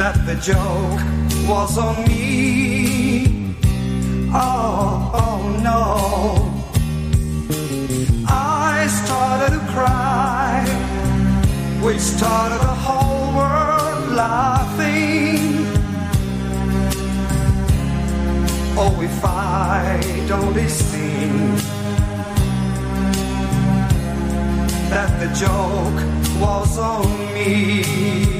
that the joke was on me. Oh, oh no. I started to cry. We started the whole world laughing. Oh, if I don't seen that the joke was on me.